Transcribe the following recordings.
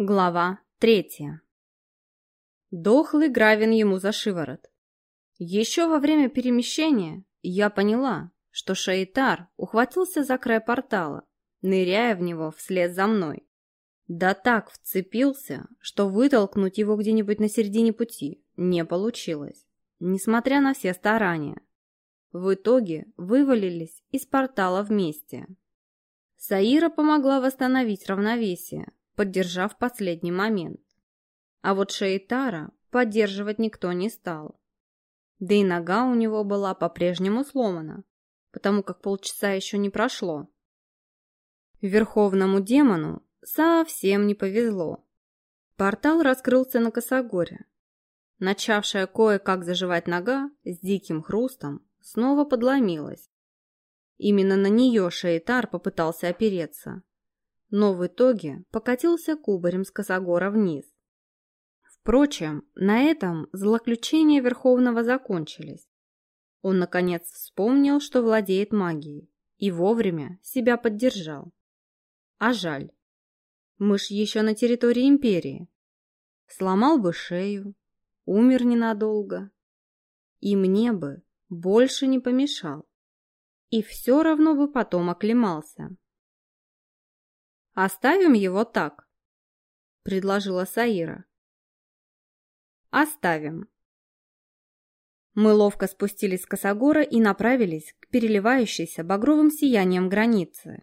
Глава третья. Дохлый Гравин ему за шиворот. Еще во время перемещения я поняла, что Шаитар ухватился за край портала, ныряя в него вслед за мной. Да так вцепился, что вытолкнуть его где-нибудь на середине пути не получилось, несмотря на все старания. В итоге вывалились из портала вместе. Саира помогла восстановить равновесие, поддержав последний момент. А вот Шейтара поддерживать никто не стал. Да и нога у него была по-прежнему сломана, потому как полчаса еще не прошло. Верховному демону совсем не повезло. Портал раскрылся на косогоре. Начавшая кое-как заживать нога с диким хрустом снова подломилась. Именно на нее Шейтар попытался опереться, но в итоге покатился кубарем с Косогора вниз. Впрочем, на этом злоключения Верховного закончились. Он, наконец, вспомнил, что владеет магией, и вовремя себя поддержал. А жаль. Мышь еще на территории Империи. Сломал бы шею, умер ненадолго. И мне бы больше не помешал. И все равно бы потом оклемался. «Оставим его так», — предложила Саира. «Оставим». Мы ловко спустились с косогора и направились к переливающейся багровым сиянием границы.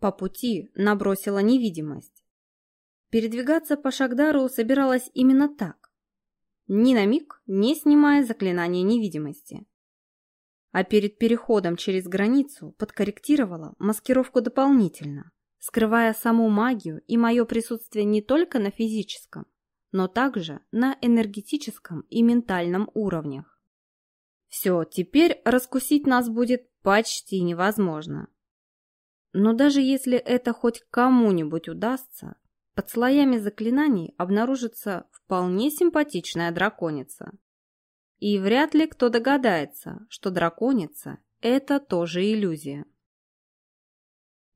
По пути набросила невидимость. Передвигаться по Шагдару собиралась именно так, ни на миг не снимая заклинание невидимости. А перед переходом через границу подкорректировала маскировку дополнительно скрывая саму магию и мое присутствие не только на физическом, но также на энергетическом и ментальном уровнях. Все, теперь раскусить нас будет почти невозможно. Но даже если это хоть кому-нибудь удастся, под слоями заклинаний обнаружится вполне симпатичная драконица. И вряд ли кто догадается, что драконица – это тоже иллюзия.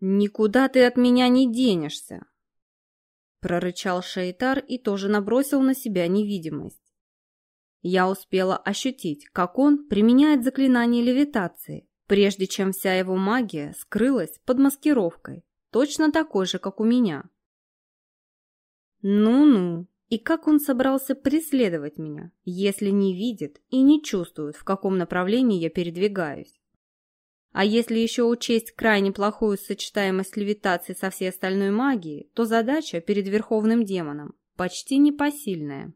«Никуда ты от меня не денешься!» Прорычал Шейтар и тоже набросил на себя невидимость. Я успела ощутить, как он применяет заклинание левитации, прежде чем вся его магия скрылась под маскировкой, точно такой же, как у меня. Ну-ну, и как он собрался преследовать меня, если не видит и не чувствует, в каком направлении я передвигаюсь? А если еще учесть крайне плохую сочетаемость левитации со всей остальной магией, то задача перед Верховным Демоном почти непосильная.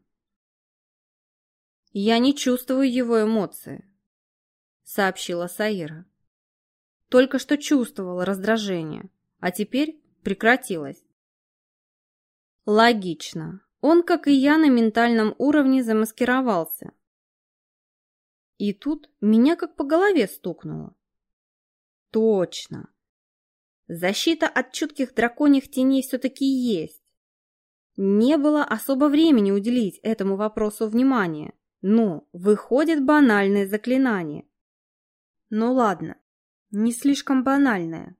«Я не чувствую его эмоции», — сообщила Саира. «Только что чувствовала раздражение, а теперь прекратилось». Логично. Он, как и я, на ментальном уровне замаскировался. И тут меня как по голове стукнуло. Точно. Защита от чутких драконьих теней все-таки есть. Не было особо времени уделить этому вопросу внимания, но выходит банальное заклинание. Ну ладно, не слишком банальное,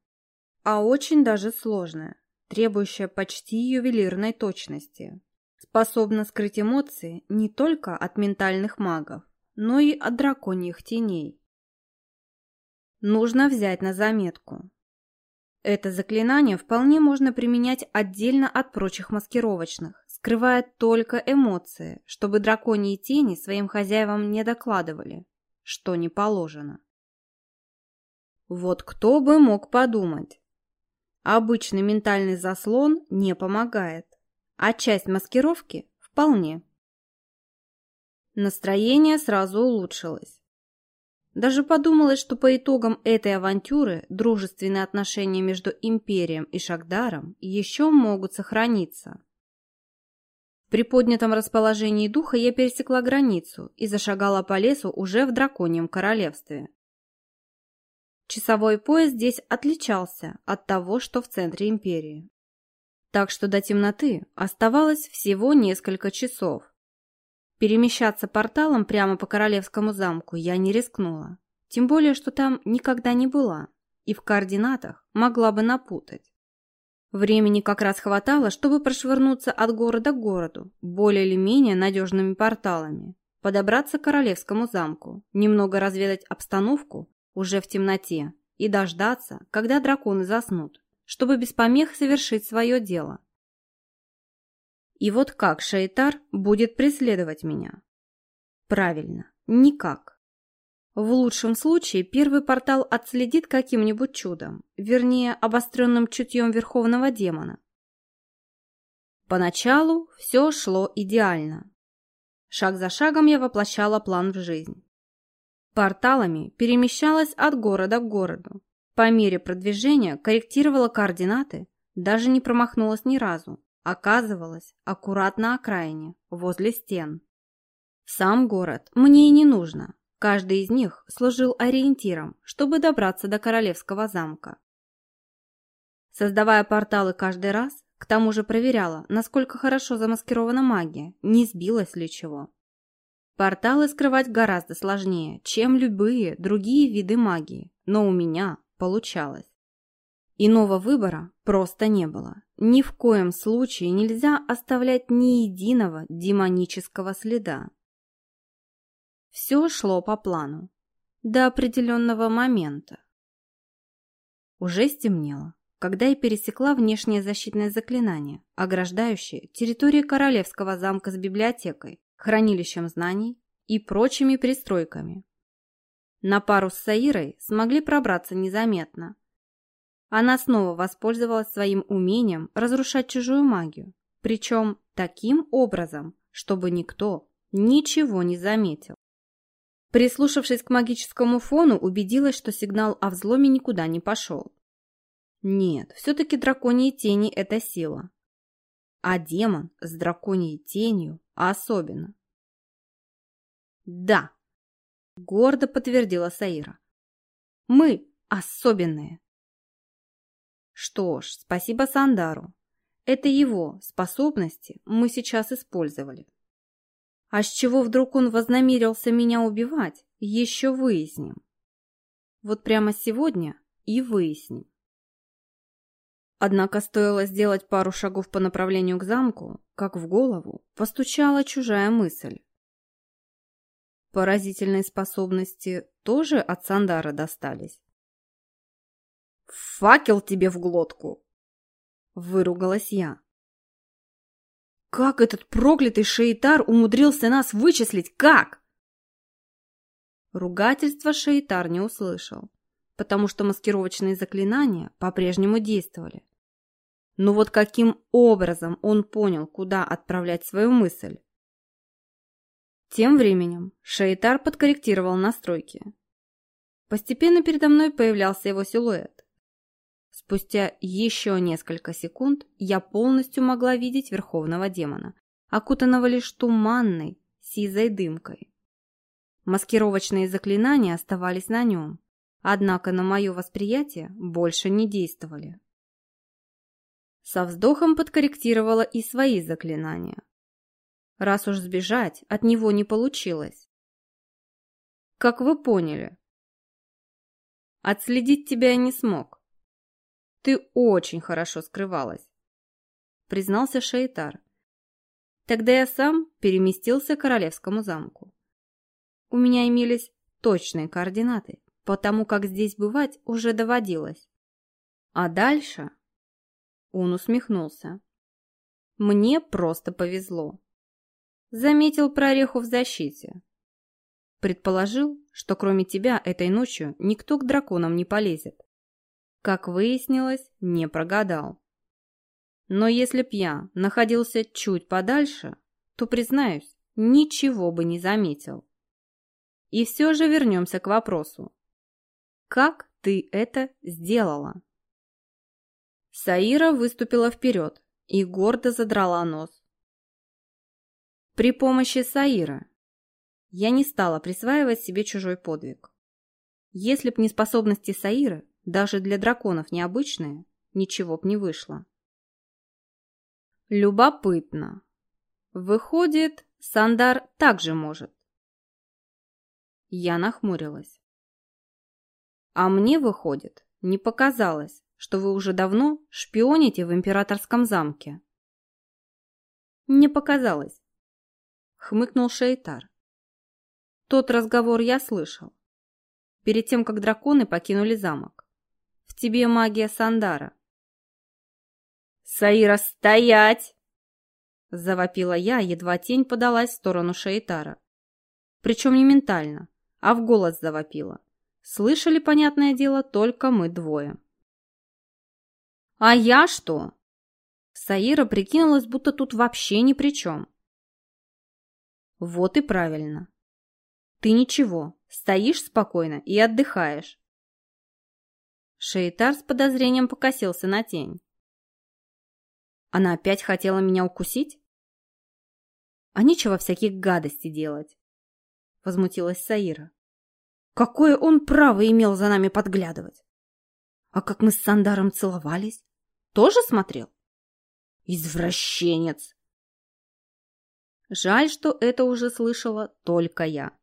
а очень даже сложное, требующее почти ювелирной точности. Способно скрыть эмоции не только от ментальных магов, но и от драконьих теней нужно взять на заметку. Это заклинание вполне можно применять отдельно от прочих маскировочных, скрывая только эмоции, чтобы драконьи тени своим хозяевам не докладывали, что не положено. Вот кто бы мог подумать. Обычный ментальный заслон не помогает, а часть маскировки – вполне. Настроение сразу улучшилось. Даже подумалось, что по итогам этой авантюры дружественные отношения между Империем и Шагдаром еще могут сохраниться. При поднятом расположении духа я пересекла границу и зашагала по лесу уже в драконьем королевстве. Часовой пояс здесь отличался от того, что в центре Империи. Так что до темноты оставалось всего несколько часов. Перемещаться порталом прямо по Королевскому замку я не рискнула. Тем более, что там никогда не была и в координатах могла бы напутать. Времени как раз хватало, чтобы прошвырнуться от города к городу, более или менее надежными порталами, подобраться к королевскому замку, немного разведать обстановку уже в темноте и дождаться, когда драконы заснут, чтобы без помех совершить свое дело. И вот как Шейтар будет преследовать меня? Правильно, никак. В лучшем случае первый портал отследит каким-нибудь чудом, вернее, обостренным чутьем верховного демона. Поначалу все шло идеально. Шаг за шагом я воплощала план в жизнь. Порталами перемещалась от города к городу. По мере продвижения корректировала координаты, даже не промахнулась ни разу. Оказывалась аккуратно окраине, возле стен. Сам город мне и не нужно. Каждый из них служил ориентиром, чтобы добраться до королевского замка. Создавая порталы каждый раз, к тому же проверяла, насколько хорошо замаскирована магия, не сбилась ли чего. Порталы скрывать гораздо сложнее, чем любые другие виды магии, но у меня получалось. Иного выбора просто не было. Ни в коем случае нельзя оставлять ни единого демонического следа. Все шло по плану. До определенного момента. Уже стемнело, когда я пересекла внешнее защитное заклинание, ограждающее территорию королевского замка с библиотекой, хранилищем знаний и прочими пристройками. На пару с Саирой смогли пробраться незаметно. Она снова воспользовалась своим умением разрушать чужую магию, причем таким образом, чтобы никто ничего не заметил. Прислушавшись к магическому фону, убедилась, что сигнал о взломе никуда не пошел. Нет, все-таки драконьи тени – это сила. А демон с драконьей тенью особенно. Да, гордо подтвердила Саира. Мы особенные. Что ж, спасибо Сандару. Это его способности мы сейчас использовали. А с чего вдруг он вознамерился меня убивать, еще выясним. Вот прямо сегодня и выясним. Однако стоило сделать пару шагов по направлению к замку, как в голову постучала чужая мысль. Поразительные способности тоже от Сандара достались. «Факел тебе в глотку!» — выругалась я. Как этот проклятый Шейтар умудрился нас вычислить? Как? Ругательства Шейтар не услышал, потому что маскировочные заклинания по-прежнему действовали. Но вот каким образом он понял, куда отправлять свою мысль? Тем временем Шейтар подкорректировал настройки. Постепенно передо мной появлялся его силуэт. Спустя еще несколько секунд я полностью могла видеть верховного демона, окутанного лишь туманной, сизой дымкой. Маскировочные заклинания оставались на нем, однако на мое восприятие больше не действовали. Со вздохом подкорректировала и свои заклинания. Раз уж сбежать от него не получилось. Как вы поняли, отследить тебя я не смог. Ты очень хорошо скрывалась, признался Шейтар. Тогда я сам переместился к королевскому замку. У меня имелись точные координаты, потому как здесь бывать уже доводилось. А дальше... Он усмехнулся. Мне просто повезло. Заметил прореху в защите. Предположил, что кроме тебя этой ночью никто к драконам не полезет. Как выяснилось, не прогадал. Но если б я находился чуть подальше, то, признаюсь, ничего бы не заметил. И все же вернемся к вопросу. Как ты это сделала? Саира выступила вперед и гордо задрала нос. При помощи Саира я не стала присваивать себе чужой подвиг. Если б не способности Саиры, даже для драконов необычные, ничего б не вышло. Любопытно. Выходит, Сандар также может. Я нахмурилась. А мне, выходит, не показалось, что вы уже давно шпионите в императорском замке. Не показалось, хмыкнул Шейтар. Тот разговор я слышал. Перед тем, как драконы покинули замок. В тебе магия Сандара. «Саира, стоять!» Завопила я, едва тень подалась в сторону Шейтара. Причем не ментально, а в голос завопила. Слышали, понятное дело, только мы двое. «А я что?» Саира прикинулась, будто тут вообще ни при чем. «Вот и правильно. Ты ничего, стоишь спокойно и отдыхаешь». Шейтар с подозрением покосился на тень. Она опять хотела меня укусить? А нечего всяких гадостей делать. Возмутилась Саира. Какое он право имел за нами подглядывать? А как мы с Сандаром целовались? Тоже смотрел? Извращенец! Жаль, что это уже слышала только я,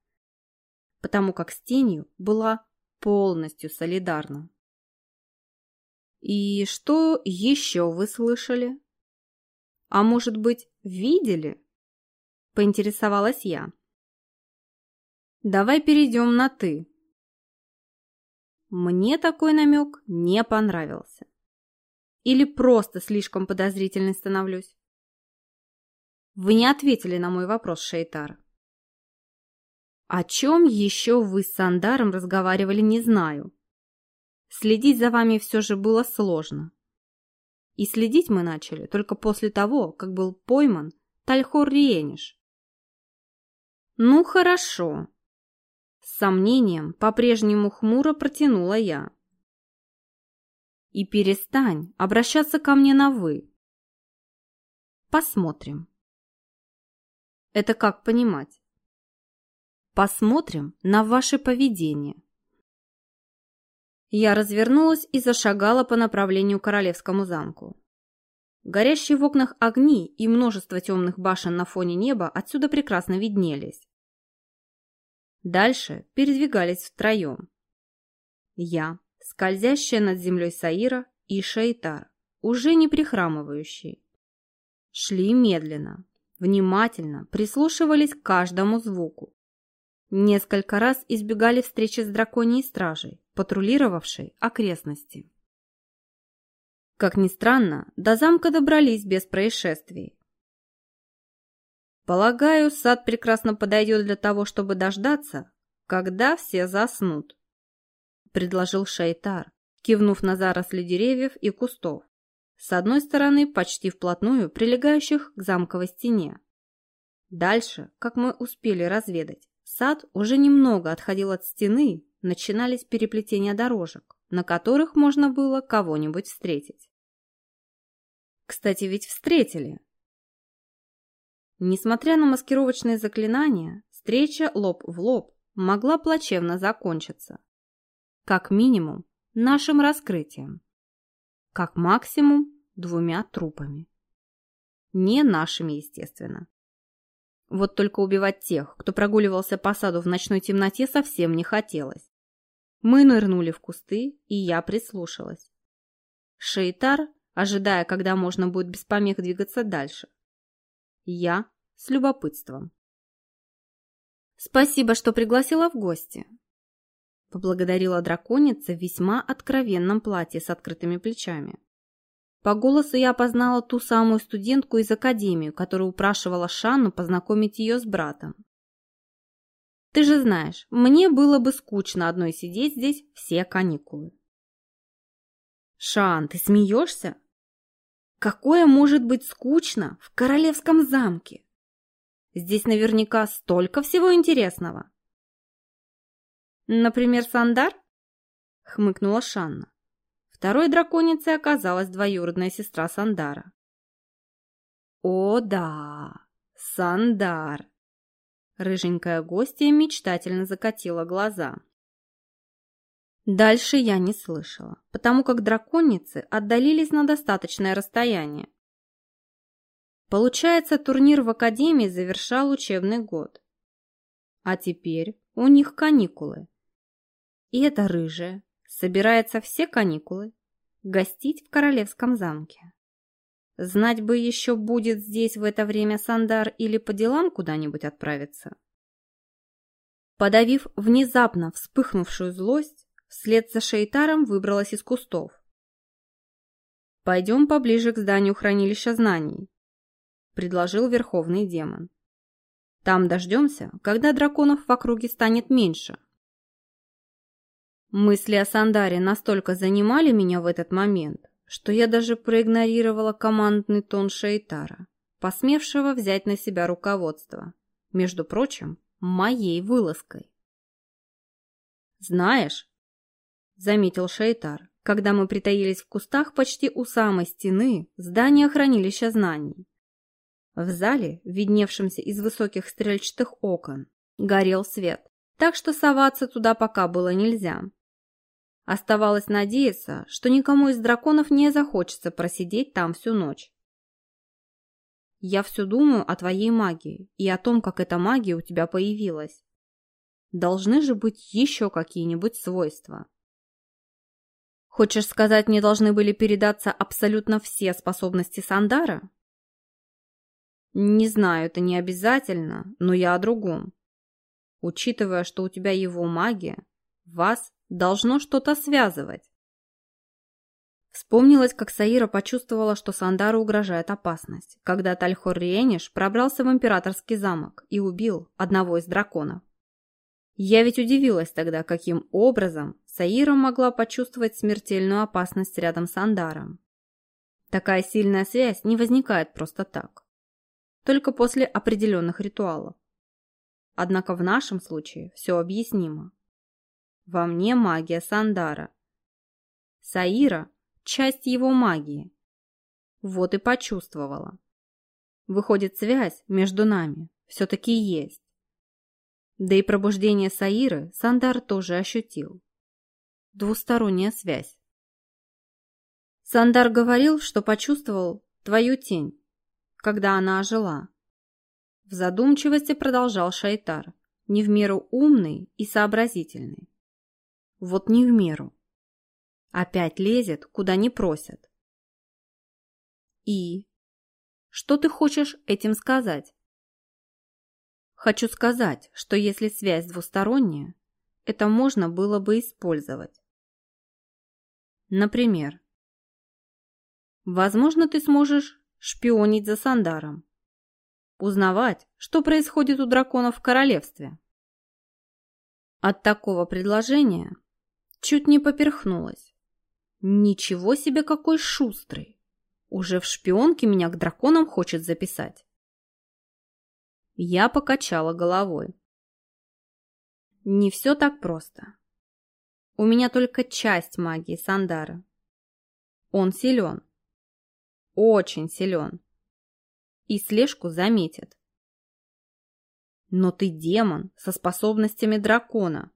потому как с тенью была полностью солидарна. И что еще вы слышали? А может быть, видели? Поинтересовалась я. Давай перейдем на «ты». Мне такой намек не понравился. Или просто слишком подозрительной становлюсь? Вы не ответили на мой вопрос, Шейтар. О чем еще вы с Сандаром разговаривали, не знаю. Следить за вами все же было сложно. И следить мы начали только после того, как был пойман Тальхор Риениш. Ну, хорошо. С сомнением по-прежнему хмуро протянула я. И перестань обращаться ко мне на «вы». Посмотрим. Это как понимать? Посмотрим на ваше поведение. Я развернулась и зашагала по направлению к Королевскому замку. Горящие в окнах огни и множество темных башен на фоне неба отсюда прекрасно виднелись. Дальше передвигались втроем. Я, скользящая над землей Саира и Шейтар, уже не прихрамывающий. Шли медленно, внимательно, прислушивались к каждому звуку. Несколько раз избегали встречи с драконьей стражей, патрулировавшей окрестности. Как ни странно, до замка добрались без происшествий. Полагаю, сад прекрасно подойдет для того, чтобы дождаться, когда все заснут, предложил Шайтар, кивнув на заросли деревьев и кустов, с одной стороны почти вплотную прилегающих к замковой стене. Дальше, как мы успели разведать, Сад уже немного отходил от стены, начинались переплетения дорожек, на которых можно было кого-нибудь встретить. Кстати, ведь встретили. Несмотря на маскировочные заклинания, встреча лоб в лоб могла плачевно закончиться. Как минимум, нашим раскрытием. Как максимум, двумя трупами. Не нашими, естественно. Вот только убивать тех, кто прогуливался по саду в ночной темноте, совсем не хотелось. Мы нырнули в кусты, и я прислушалась. Шейтар, ожидая, когда можно будет без помех двигаться дальше. Я с любопытством. «Спасибо, что пригласила в гости», — поблагодарила драконица в весьма откровенном платье с открытыми плечами. По голосу я опознала ту самую студентку из академии, которая упрашивала Шанну познакомить ее с братом. Ты же знаешь, мне было бы скучно одной сидеть здесь все каникулы. Шан, ты смеешься? Какое может быть скучно в королевском замке? Здесь наверняка столько всего интересного. Например, Сандар? Хмыкнула Шанна. Второй драконицей оказалась двоюродная сестра Сандара. «О да, Сандар!» Рыженькая гостья мечтательно закатила глаза. Дальше я не слышала, потому как драконицы отдалились на достаточное расстояние. Получается, турнир в Академии завершал учебный год. А теперь у них каникулы. И эта рыжая, собирается все каникулы гостить в королевском замке. Знать бы еще, будет здесь в это время Сандар или по делам куда-нибудь отправиться. Подавив внезапно вспыхнувшую злость, вслед за Шейтаром выбралась из кустов. «Пойдем поближе к зданию хранилища знаний», — предложил верховный демон. «Там дождемся, когда драконов в округе станет меньше». Мысли о Сандаре настолько занимали меня в этот момент, что я даже проигнорировала командный тон Шейтара, посмевшего взять на себя руководство, между прочим, моей вылазкой. «Знаешь», — заметил Шейтар, когда мы притаились в кустах почти у самой стены здания хранилища знаний. В зале, видневшемся из высоких стрельчатых окон, горел свет, так что соваться туда пока было нельзя. Оставалось надеяться, что никому из драконов не захочется просидеть там всю ночь. Я все думаю о твоей магии и о том, как эта магия у тебя появилась. Должны же быть еще какие-нибудь свойства. Хочешь сказать, мне должны были передаться абсолютно все способности Сандара? Не знаю, это не обязательно, но я о другом. Учитывая, что у тебя его магия, вас должно что-то связывать. Вспомнилось, как Саира почувствовала, что Сандару угрожает опасность, когда Тальхор Риениш пробрался в императорский замок и убил одного из драконов. Я ведь удивилась тогда, каким образом Саира могла почувствовать смертельную опасность рядом с Андаром. Такая сильная связь не возникает просто так. Только после определенных ритуалов. Однако в нашем случае все объяснимо. Во мне магия Сандара. Саира – часть его магии. Вот и почувствовала. Выходит, связь между нами все-таки есть. Да и пробуждение Саиры Сандар тоже ощутил. Двусторонняя связь. Сандар говорил, что почувствовал твою тень, когда она ожила. В задумчивости продолжал Шайтар, не в меру умный и сообразительный. Вот не в меру. Опять лезет, куда не просят. И? Что ты хочешь этим сказать? Хочу сказать, что если связь двусторонняя, это можно было бы использовать. Например, возможно, ты сможешь шпионить за Сандаром, узнавать, что происходит у драконов в королевстве. От такого предложения Чуть не поперхнулась. Ничего себе какой шустрый. Уже в шпионке меня к драконам хочет записать. Я покачала головой. Не все так просто. У меня только часть магии Сандара. Он силен. Очень силен. И слежку заметит. Но ты демон со способностями дракона.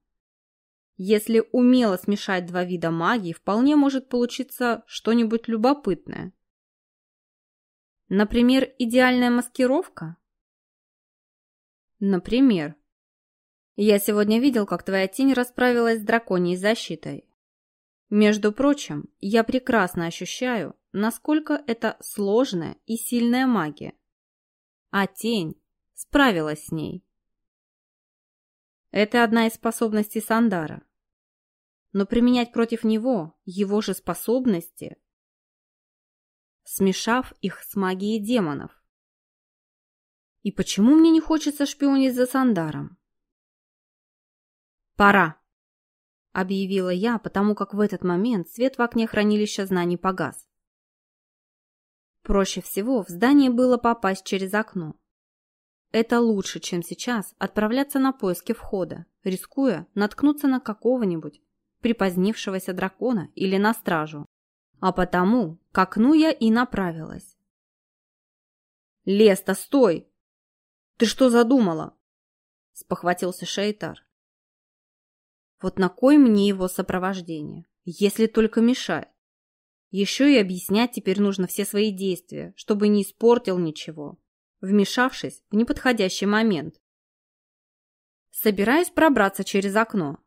Если умело смешать два вида магии, вполне может получиться что-нибудь любопытное. Например, идеальная маскировка? Например. Я сегодня видел, как твоя тень расправилась с драконьей защитой. Между прочим, я прекрасно ощущаю, насколько это сложная и сильная магия. А тень справилась с ней. Это одна из способностей Сандара но применять против него его же способности, смешав их с магией демонов. И почему мне не хочется шпионить за Сандаром? «Пора!» — объявила я, потому как в этот момент свет в окне хранилища знаний погас. Проще всего в здание было попасть через окно. Это лучше, чем сейчас отправляться на поиски входа, рискуя наткнуться на какого-нибудь припозднившегося дракона или на стражу. А потому к окну я и направилась. «Леста, стой! Ты что задумала?» – спохватился Шейтар. «Вот на кой мне его сопровождение, если только мешает? Еще и объяснять теперь нужно все свои действия, чтобы не испортил ничего, вмешавшись в неподходящий момент. Собираюсь пробраться через окно,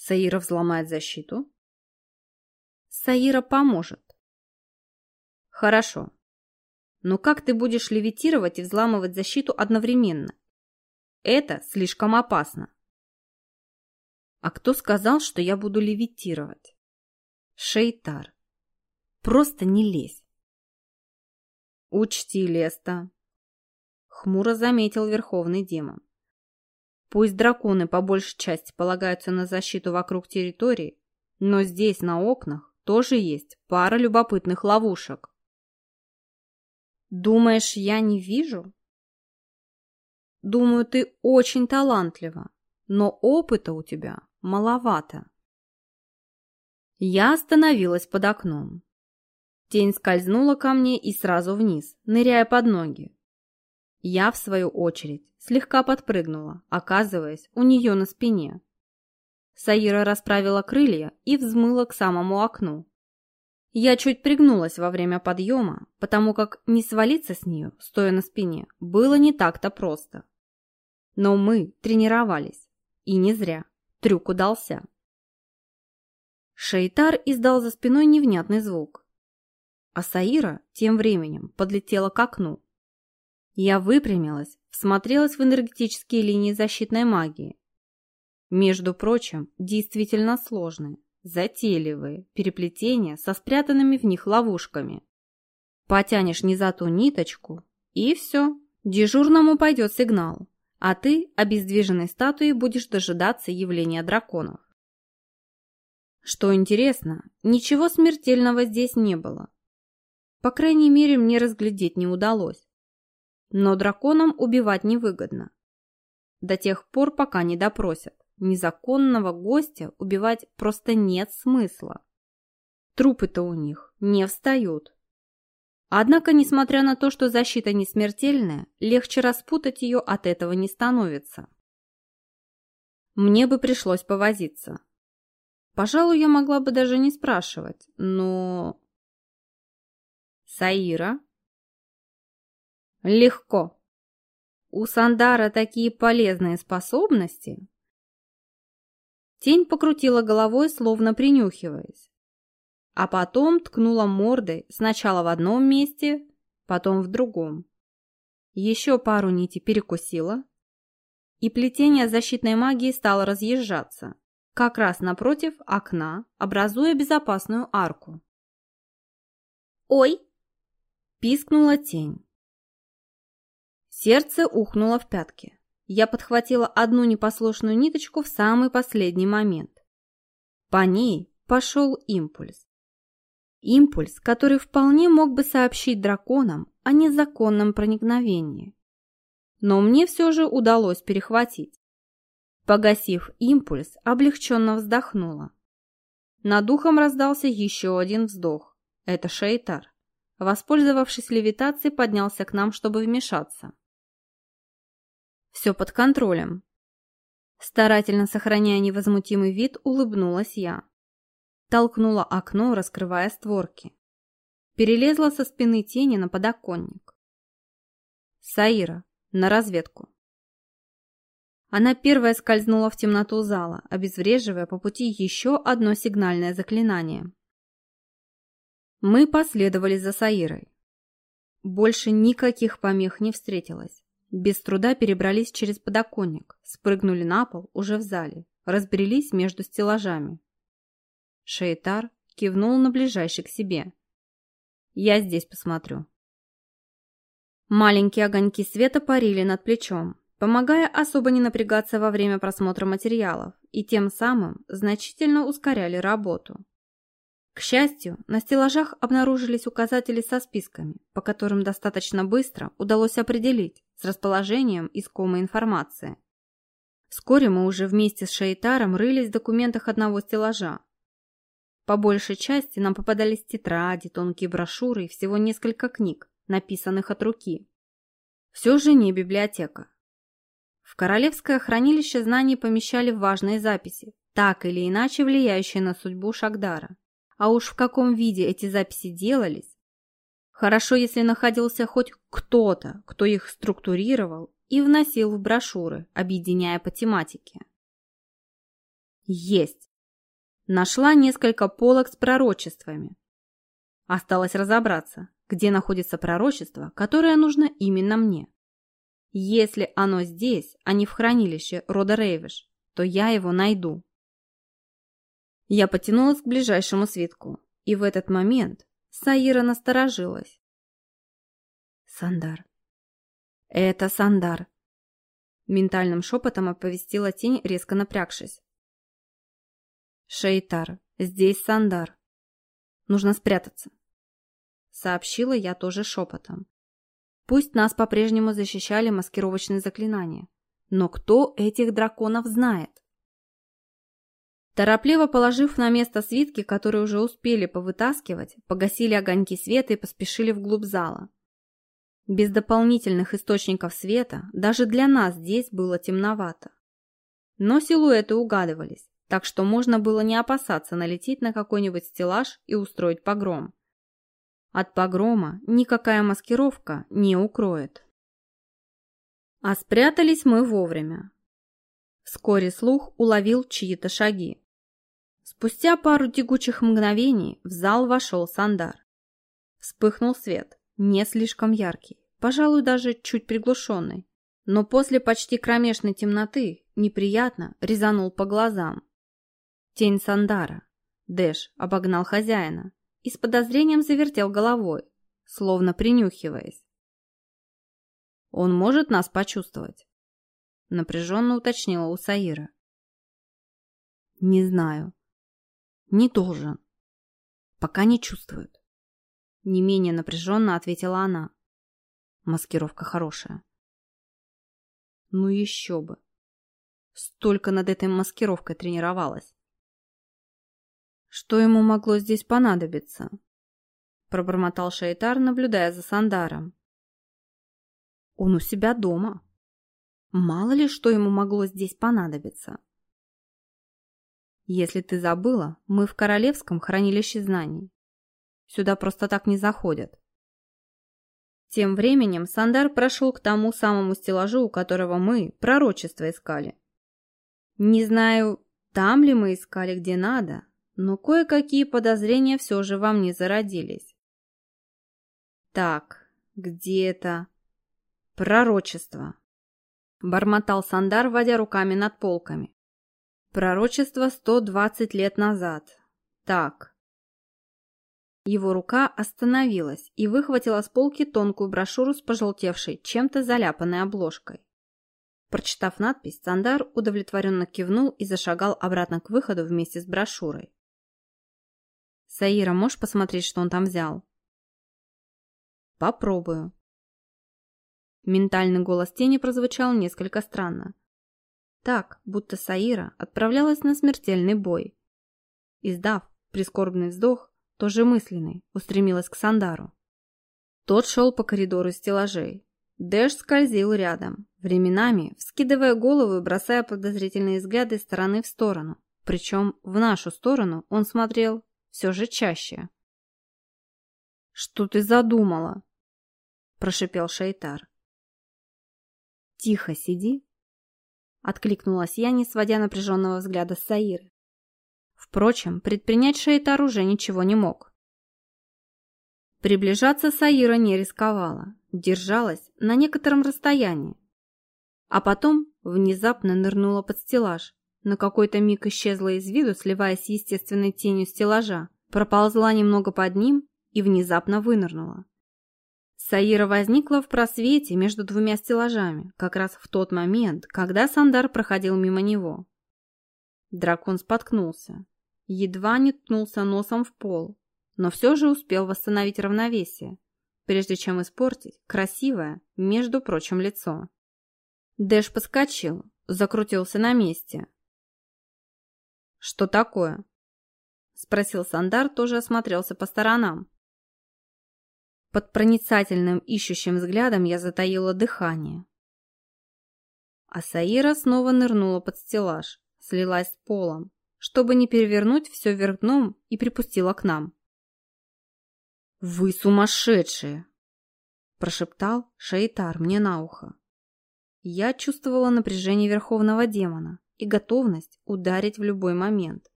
Саира взломает защиту? Саира поможет. Хорошо. Но как ты будешь левитировать и взламывать защиту одновременно? Это слишком опасно. А кто сказал, что я буду левитировать? Шейтар. Просто не лезь. Учти, Леста. Хмуро заметил верховный демон. Пусть драконы по большей части полагаются на защиту вокруг территории, но здесь, на окнах, тоже есть пара любопытных ловушек. Думаешь, я не вижу? Думаю, ты очень талантлива, но опыта у тебя маловато. Я остановилась под окном. Тень скользнула ко мне и сразу вниз, ныряя под ноги. Я, в свою очередь, слегка подпрыгнула, оказываясь у нее на спине. Саира расправила крылья и взмыла к самому окну. Я чуть пригнулась во время подъема, потому как не свалиться с нее, стоя на спине, было не так-то просто. Но мы тренировались, и не зря. Трюк удался. Шейтар издал за спиной невнятный звук. А Саира тем временем подлетела к окну. Я выпрямилась, всмотрелась в энергетические линии защитной магии. Между прочим, действительно сложные, затейливые переплетения со спрятанными в них ловушками. Потянешь не за ту ниточку, и все, дежурному пойдет сигнал а ты, обездвиженной статуей, будешь дожидаться явления драконов. Что интересно, ничего смертельного здесь не было. По крайней мере, мне разглядеть не удалось. Но драконам убивать невыгодно. До тех пор, пока не допросят. Незаконного гостя убивать просто нет смысла. Трупы-то у них не встают. Однако, несмотря на то, что защита не смертельная, легче распутать ее от этого не становится. Мне бы пришлось повозиться. Пожалуй, я могла бы даже не спрашивать, но... Саира? Легко. У Сандара такие полезные способности. Тень покрутила головой, словно принюхиваясь а потом ткнула мордой сначала в одном месте, потом в другом. Еще пару нитей перекусила, и плетение защитной магии стало разъезжаться, как раз напротив окна, образуя безопасную арку. «Ой!» – пискнула тень. Сердце ухнуло в пятки. Я подхватила одну непослушную ниточку в самый последний момент. По ней пошел импульс. Импульс, который вполне мог бы сообщить драконам о незаконном проникновении. Но мне все же удалось перехватить. Погасив импульс, облегченно вздохнула. Над духом раздался еще один вздох. Это Шейтар. Воспользовавшись левитацией, поднялся к нам, чтобы вмешаться. Все под контролем. Старательно сохраняя невозмутимый вид, улыбнулась я. Толкнула окно, раскрывая створки. Перелезла со спины тени на подоконник. Саира, на разведку. Она первая скользнула в темноту зала, обезвреживая по пути еще одно сигнальное заклинание. Мы последовали за Саирой. Больше никаких помех не встретилось. Без труда перебрались через подоконник, спрыгнули на пол уже в зале, разбрелись между стеллажами. Шейтар кивнул на ближайший к себе. «Я здесь посмотрю». Маленькие огоньки света парили над плечом, помогая особо не напрягаться во время просмотра материалов и тем самым значительно ускоряли работу. К счастью, на стеллажах обнаружились указатели со списками, по которым достаточно быстро удалось определить с расположением искомой информации. Вскоре мы уже вместе с Шейтаром рылись в документах одного стеллажа, по большей части нам попадались тетради, тонкие брошюры и всего несколько книг, написанных от руки. Все же не библиотека. В Королевское хранилище знаний помещали важные записи, так или иначе влияющие на судьбу Шагдара. А уж в каком виде эти записи делались, Хорошо, если находился хоть кто-то, кто их структурировал и вносил в брошюры, объединяя по тематике. Есть! Нашла несколько полок с пророчествами. Осталось разобраться, где находится пророчество, которое нужно именно мне. Если оно здесь, а не в хранилище рода Рейвиш, то я его найду. Я потянулась к ближайшему свитку, и в этот момент Саира насторожилась. Сандар. Это Сандар. Ментальным шепотом оповестила тень, резко напрягшись. Шейтар, здесь Сандар. Нужно спрятаться. Сообщила я тоже шепотом. Пусть нас по-прежнему защищали маскировочные заклинания. Но кто этих драконов знает? Торопливо положив на место свитки, которые уже успели повытаскивать, погасили огоньки света и поспешили вглубь зала. Без дополнительных источников света даже для нас здесь было темновато. Но силуэты угадывались, так что можно было не опасаться налететь на какой-нибудь стеллаж и устроить погром. От погрома никакая маскировка не укроет. А спрятались мы вовремя. Вскоре слух уловил чьи-то шаги. Спустя пару тягучих мгновений в зал вошел Сандар. Вспыхнул свет, не слишком яркий, пожалуй, даже чуть приглушенный, но после почти кромешной темноты неприятно резанул по глазам. Тень Сандара. Дэш обогнал хозяина и с подозрением завертел головой, словно принюхиваясь. «Он может нас почувствовать?» Напряженно уточнила у Саира. «Не знаю», не должен. Пока не чувствует. Не менее напряженно ответила она. Маскировка хорошая. Ну еще бы. Столько над этой маскировкой тренировалась. Что ему могло здесь понадобиться? Пробормотал Шайтар, наблюдая за Сандаром. Он у себя дома. Мало ли, что ему могло здесь понадобиться. Если ты забыла, мы в Королевском хранилище знаний. Сюда просто так не заходят. Тем временем Сандар прошел к тому самому стеллажу, у которого мы пророчество искали. Не знаю, там ли мы искали где надо, но кое-какие подозрения все же во мне зародились. Так, где это? Пророчество. Бормотал Сандар, водя руками над полками. Пророчество 120 лет назад. Так. Его рука остановилась и выхватила с полки тонкую брошюру с пожелтевшей, чем-то заляпанной обложкой. Прочитав надпись, Сандар удовлетворенно кивнул и зашагал обратно к выходу вместе с брошюрой. «Саира, можешь посмотреть, что он там взял?» «Попробую». Ментальный голос тени прозвучал несколько странно так, будто Саира отправлялась на смертельный бой. Издав прискорбный вздох, тоже мысленный, устремилась к Сандару. Тот шел по коридору стеллажей. Дэш скользил рядом, временами вскидывая голову и бросая подозрительные взгляды из стороны в сторону. Причем в нашу сторону он смотрел все же чаще. «Что ты задумала?» – прошипел Шайтар. «Тихо сиди Откликнулась я, не сводя напряженного взгляда с Саиры. Впрочем, предпринять Шейтар уже ничего не мог. Приближаться Саира не рисковала, держалась на некотором расстоянии. А потом внезапно нырнула под стеллаж, на какой-то миг исчезла из виду, сливаясь с естественной тенью стеллажа, проползла немного под ним и внезапно вынырнула. Саира возникла в просвете между двумя стеллажами, как раз в тот момент, когда Сандар проходил мимо него. Дракон споткнулся, едва не ткнулся носом в пол, но все же успел восстановить равновесие, прежде чем испортить красивое, между прочим, лицо. Дэш подскочил, закрутился на месте. «Что такое?» — спросил Сандар, тоже осмотрелся по сторонам. Под проницательным ищущим взглядом я затаила дыхание. А Саира снова нырнула под стеллаж, слилась с полом, чтобы не перевернуть все вверх дном и припустила к нам. «Вы сумасшедшие!» – прошептал Шейтар мне на ухо. Я чувствовала напряжение верховного демона и готовность ударить в любой момент.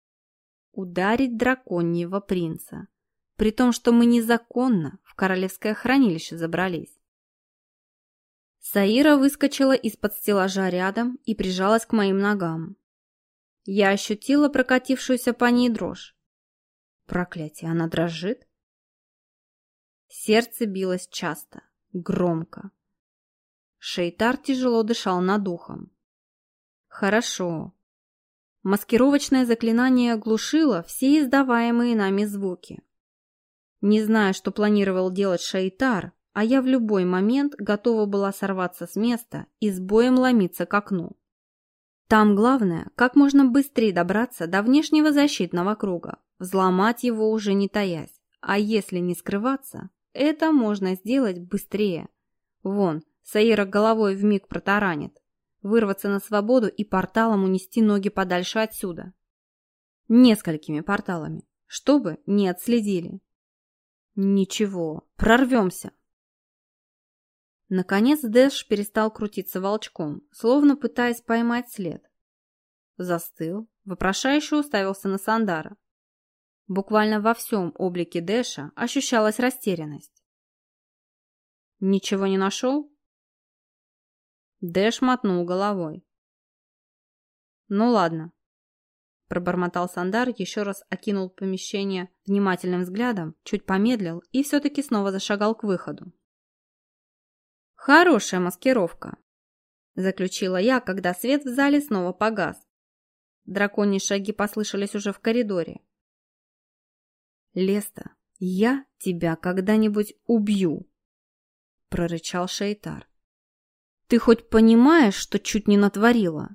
ударить драконьего принца, при том, что мы незаконно в королевское хранилище забрались. Саира выскочила из-под стеллажа рядом и прижалась к моим ногам. Я ощутила прокатившуюся по ней дрожь. Проклятие, она дрожит? Сердце билось часто, громко. Шейтар тяжело дышал над ухом. Хорошо. Маскировочное заклинание глушило все издаваемые нами звуки. Не зная, что планировал делать Шейтар, а я в любой момент готова была сорваться с места и с боем ломиться к окну. Там главное, как можно быстрее добраться до внешнего защитного круга, взломать его уже не таясь. А если не скрываться, это можно сделать быстрее. Вон, Саира головой вмиг протаранит. Вырваться на свободу и порталом унести ноги подальше отсюда. Несколькими порталами, чтобы не отследили. Ничего, прорвемся. Наконец Дэш перестал крутиться волчком, словно пытаясь поймать след. Застыл, вопрошающе уставился на Сандара. Буквально во всем облике Дэша ощущалась растерянность. «Ничего не нашел?» Дэш мотнул головой. «Ну ладно», — пробормотал Сандар, еще раз окинул помещение внимательным взглядом, чуть помедлил и все-таки снова зашагал к выходу. «Хорошая маскировка», — заключила я, когда свет в зале снова погас. Драконьи шаги послышались уже в коридоре. «Леста, я тебя когда-нибудь убью!» — прорычал Шейтар. «Ты хоть понимаешь, что чуть не натворила?»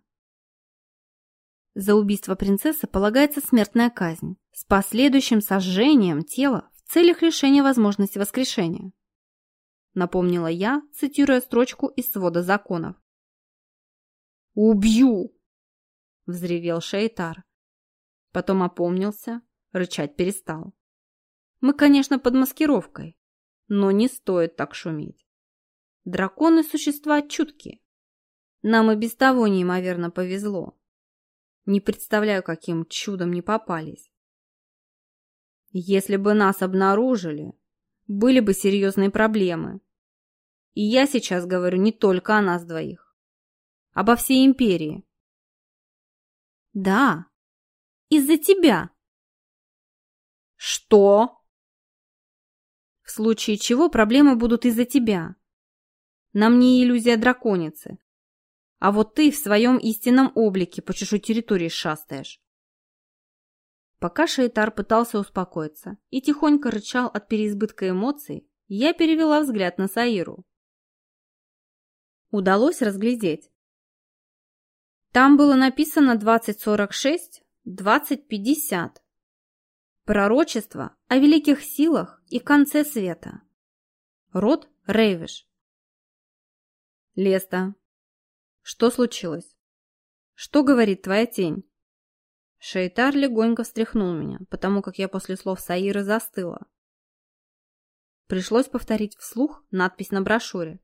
За убийство принцессы полагается смертная казнь с последующим сожжением тела в целях лишения возможности воскрешения напомнила я, цитируя строчку из свода законов. «Убью!» — взревел Шейтар. Потом опомнился, рычать перестал. «Мы, конечно, под маскировкой, но не стоит так шуметь. Драконы – существа чуткие. Нам и без того неимоверно повезло. Не представляю, каким чудом не попались. Если бы нас обнаружили, были бы серьезные проблемы. И я сейчас говорю не только о нас двоих. Обо всей империи. Да, из-за тебя. Что? В случае чего проблемы будут из-за тебя. Нам не иллюзия драконицы. А вот ты в своем истинном облике по чужой территории шастаешь. Пока Шейтар пытался успокоиться и тихонько рычал от переизбытка эмоций, я перевела взгляд на Саиру удалось разглядеть. Там было написано 2046, 2050. Пророчество о великих силах и конце света. Род Рейвиш. Леста. Что случилось? Что говорит твоя тень? Шейтар легонько встряхнул меня, потому как я после слов Саиры застыла. Пришлось повторить вслух надпись на брошюре.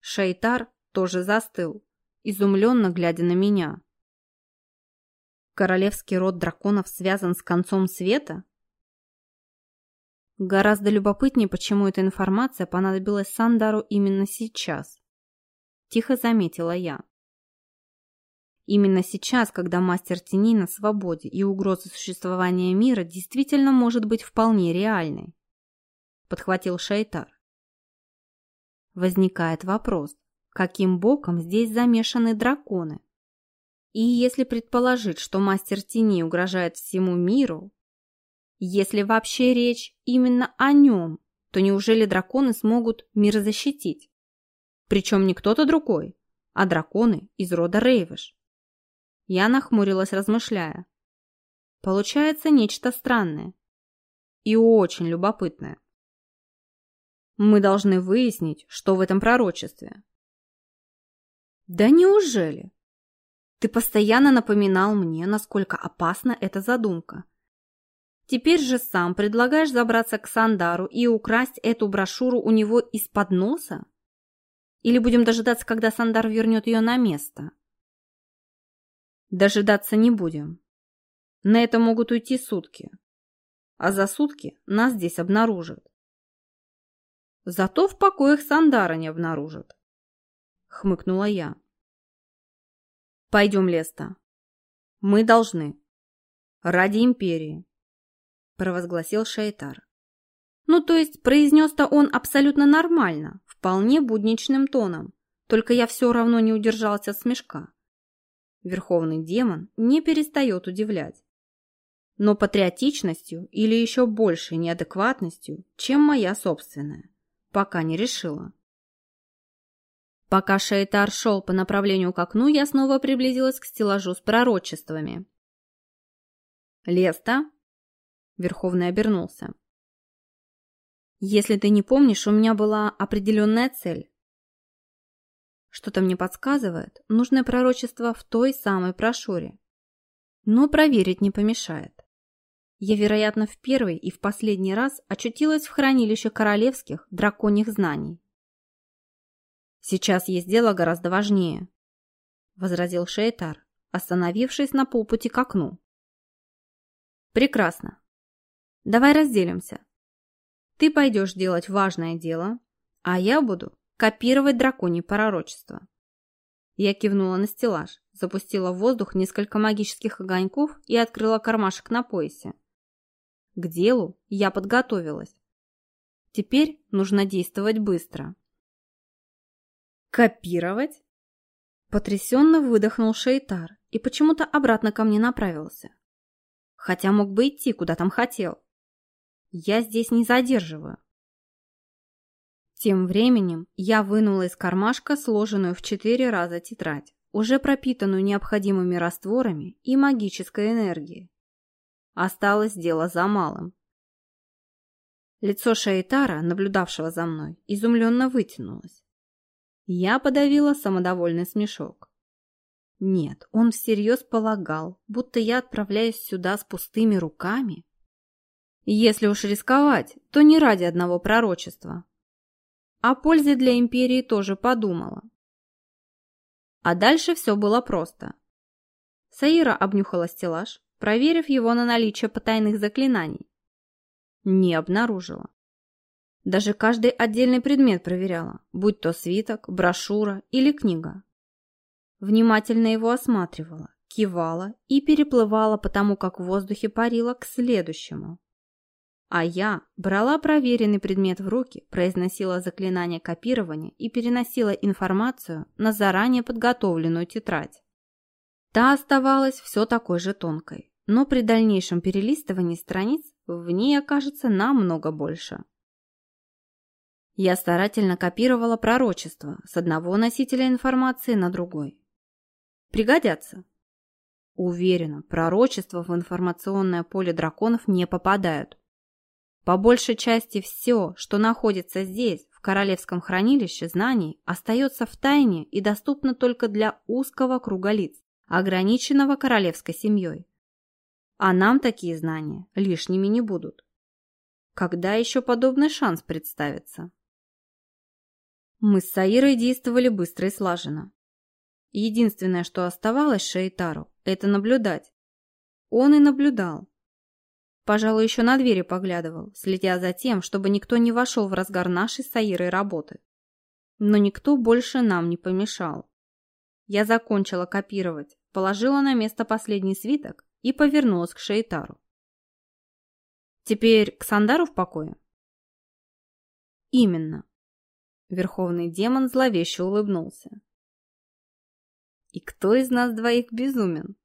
Шейтар тоже застыл, изумленно глядя на меня. Королевский род драконов связан с концом света? Гораздо любопытнее, почему эта информация понадобилась Сандару именно сейчас. Тихо заметила я. Именно сейчас, когда мастер теней на свободе и угроза существования мира действительно может быть вполне реальной. Подхватил Шайтар. Возникает вопрос, каким боком здесь замешаны драконы? И если предположить, что мастер тени угрожает всему миру, если вообще речь именно о нем, то неужели драконы смогут мир защитить? Причем не кто-то другой, а драконы из рода Рейвиш. Я нахмурилась, размышляя. Получается нечто странное и очень любопытное. Мы должны выяснить, что в этом пророчестве. Да неужели? Ты постоянно напоминал мне, насколько опасна эта задумка. Теперь же сам предлагаешь забраться к Сандару и украсть эту брошюру у него из-под носа? Или будем дожидаться, когда Сандар вернет ее на место? Дожидаться не будем. На это могут уйти сутки. А за сутки нас здесь обнаружат. Зато в покоях Сандара не обнаружат. Хмыкнула я. Пойдем, Леста. Мы должны. Ради империи. Провозгласил Шайтар. Ну, то есть произнес-то он абсолютно нормально, вполне будничным тоном. Только я все равно не удержался от смешка. Верховный демон не перестает удивлять но патриотичностью или еще большей неадекватностью, чем моя собственная. Пока не решила. Пока Шейтар шел по направлению к окну, я снова приблизилась к стеллажу с пророчествами. «Леста?» Верховный обернулся. «Если ты не помнишь, у меня была определенная цель. Что-то мне подсказывает, нужное пророчество в той самой прошуре. Но проверить не помешает я, вероятно, в первый и в последний раз очутилась в хранилище королевских драконьих знаний. «Сейчас есть дело гораздо важнее», — возразил Шейтар, остановившись на полпути к окну. «Прекрасно. Давай разделимся. Ты пойдешь делать важное дело, а я буду копировать драконье пророчество». Я кивнула на стеллаж, запустила в воздух несколько магических огоньков и открыла кармашек на поясе. К делу я подготовилась. Теперь нужно действовать быстро. «Копировать?» Потрясенно выдохнул Шейтар и почему-то обратно ко мне направился. Хотя мог бы идти, куда там хотел. Я здесь не задерживаю. Тем временем я вынула из кармашка сложенную в четыре раза тетрадь, уже пропитанную необходимыми растворами и магической энергией. Осталось дело за малым. Лицо Шаитара, наблюдавшего за мной, изумленно вытянулось. Я подавила самодовольный смешок. Нет, он всерьез полагал, будто я отправляюсь сюда с пустыми руками. Если уж рисковать, то не ради одного пророчества. О пользе для империи тоже подумала. А дальше все было просто. Саира обнюхала стеллаж, проверив его на наличие потайных заклинаний. Не обнаружила. Даже каждый отдельный предмет проверяла, будь то свиток, брошюра или книга. Внимательно его осматривала, кивала и переплывала потому, как в воздухе парила к следующему. А я брала проверенный предмет в руки, произносила заклинание копирования и переносила информацию на заранее подготовленную тетрадь. Та оставалась все такой же тонкой но при дальнейшем перелистывании страниц в ней окажется намного больше. Я старательно копировала пророчество с одного носителя информации на другой. Пригодятся. Уверена, пророчества в информационное поле драконов не попадают. По большей части все, что находится здесь, в Королевском хранилище знаний, остается в тайне и доступно только для узкого круга лиц, ограниченного королевской семьей. А нам такие знания лишними не будут. Когда еще подобный шанс представится? Мы с Саирой действовали быстро и слаженно. Единственное, что оставалось Шейтару, это наблюдать. Он и наблюдал. Пожалуй, еще на двери поглядывал, следя за тем, чтобы никто не вошел в разгар нашей с работы. Но никто больше нам не помешал. Я закончила копировать, положила на место последний свиток и повернулась к Шейтару. «Теперь к Сандару в покое?» «Именно». Верховный демон зловеще улыбнулся. «И кто из нас двоих безумен?»